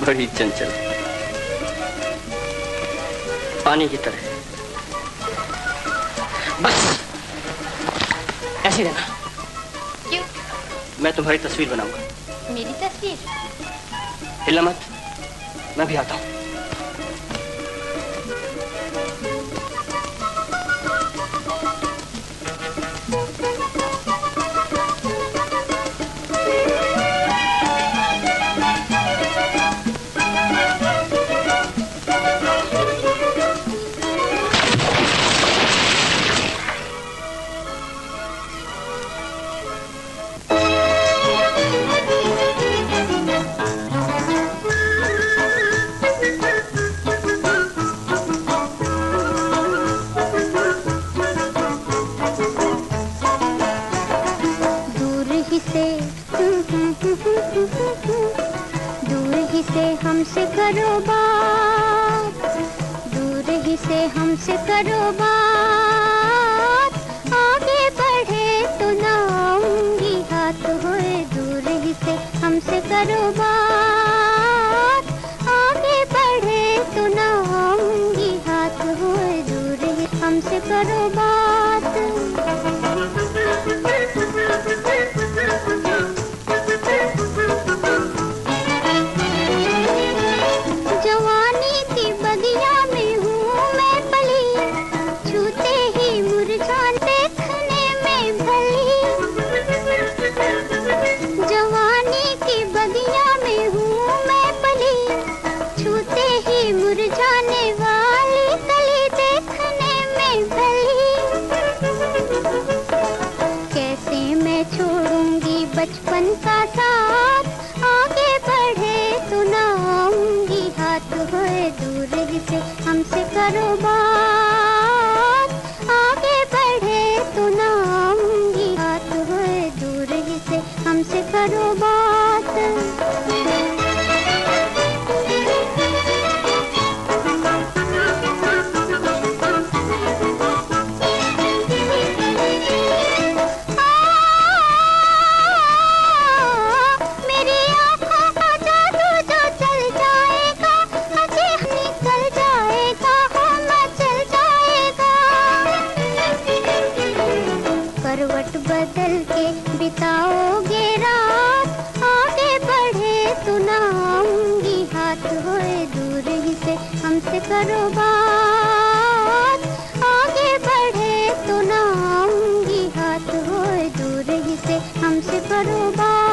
बड़ी चंचल। पानी की तरह। बस। ऐसे रहना। क्यों? मैं तुम्हारी तस्वीर बनाऊँगा। मेरी तस्वीर? हिलना मत। मैं भी आता हूँ। हमसे करो बात। दूर ही से हमसे करो बात। आगे बढ़े तो ना आऊँगी हाथ होए। दूर ही से हमसे करो बात। आगे बढ़े तो ना आऊँगी हाथ होए। दूर ही हमसे करो बात। छूते ही मुरझाने वाली कली देखने में भली। कैसे मैं छोड़ूँगी बचपन का साथ? आगे बढ़े तो ना हाथ, होए दूर से हमसे करो बात। बिताओगे रात, आगे बढ़े सुनाऊँगी हाथ, होए दूर ही से हमसे करो बात। आगे बढ़े सुनाऊँगी हाथ, होए दूर ही से हमसे करो बात।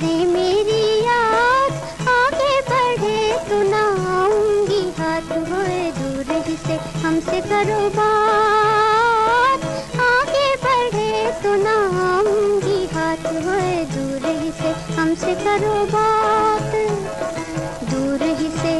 करे मेरी याद आगे बढ़े तो ना आऊँगी हाथ होए दूर ही से हमसे करो बात। आगे बढ़े तो ना आऊँगी हाथ होए दूर ही से हमसे करो बात। दूर ही से